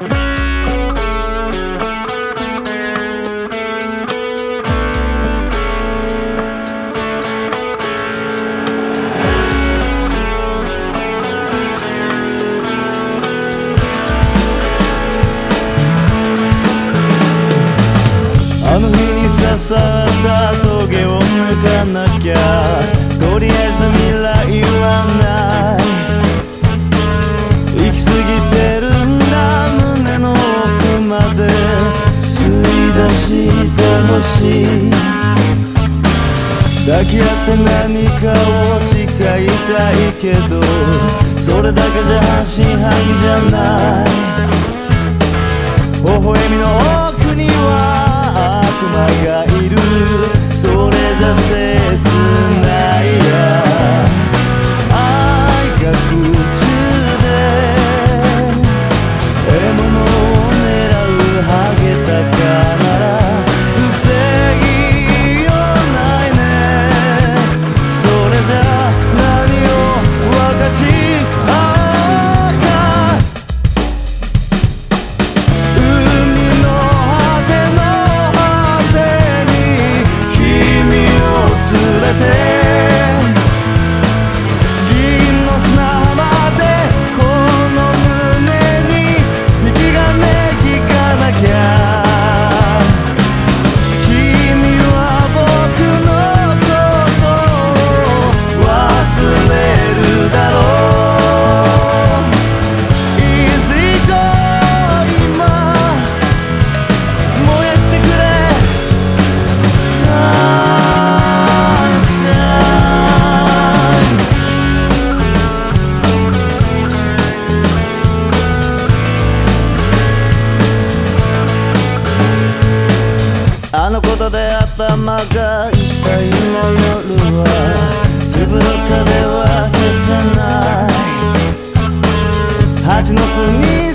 あの日に刺さった棘を抜かなきゃ。とりあえず抱き合って何かを誓いたいけどそれだけじゃ半信半疑じゃない。あのことで頭が痛いの夜はつぶの風は消せない。蜂の巣に